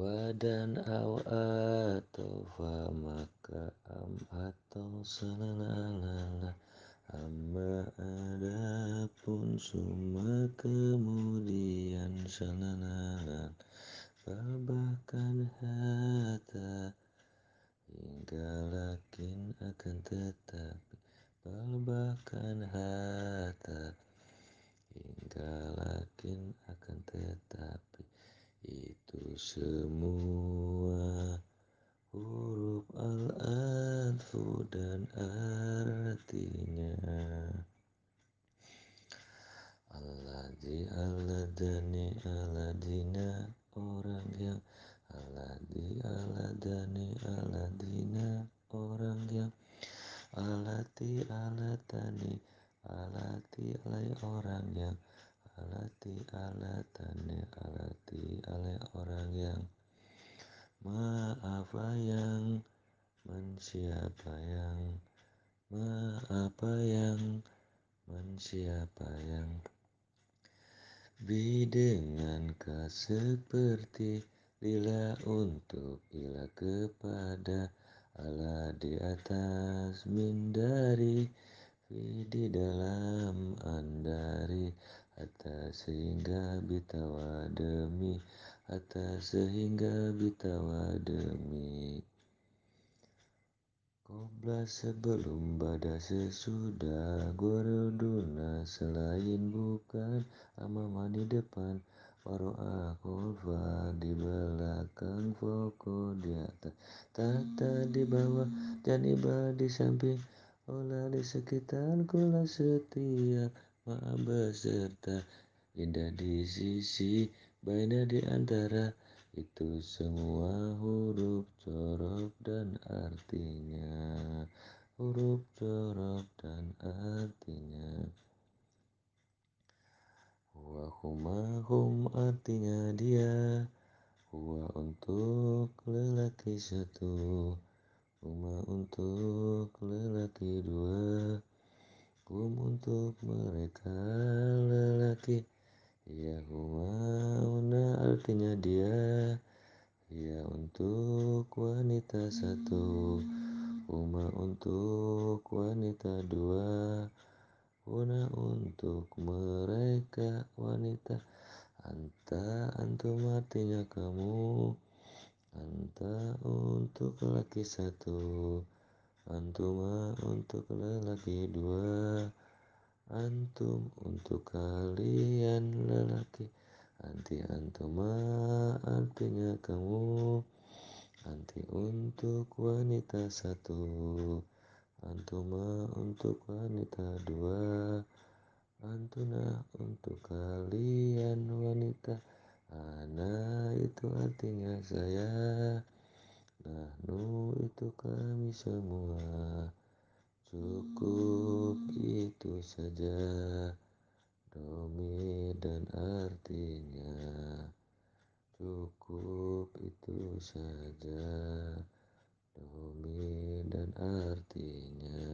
Wa dan aw atau fa maka am atau salalala amma adapun summa kemudian salalalan bal bahkan hatta hingga lakin akan tetapi. Bahkan hatta hingga lakin akan tetapi semua huruf al-atfu dan artinya. Alladzi alladani aladina orang yang Alladzi aladani aladina orang yang Alati alatani alati alai orang yang alati alatani alati alai orang yang ma apa yang men siapa yang ma apa yang men siapa yang bi dengan ka seperti lila untuk ila kepada ala di atas min dari fi di dalam andari atas sehingga bitawa demi atas sehingga bitawa demi. Kobra sebelum pada sesudah Guruduna selain bukan Amama di depan. Waro'a kulfa di belakang Foko di atas. Tata di bawah Janiba di samping. Olah di sekitar Kula setia Ma'a beserta Indah di sisi Baina di antara itu semua huruf corob dan artinya. Huruf corob dan artinya. Huwa huma hum artinya dia. Huwa untuk lelaki satu Huma untuk lelaki dua Hum untuk mereka lelaki. Ya huma una artinya dia. Ya untuk wanita satu. Huma untuk wanita dua. Una untuk mereka wanita. Anta antum artinya kamu. Anta untuk laki satu Antuma untuk lelaki dua Antum untuk kalian lelaki. Anti antuma artinya kamu. Anti untuk wanita satu Antuma untuk wanita dua Antuna untuk kalian wanita. Ana itu artinya saya semua. Cukup itu saja Domi dan artinya. Cukup itu saja Domi dan artinya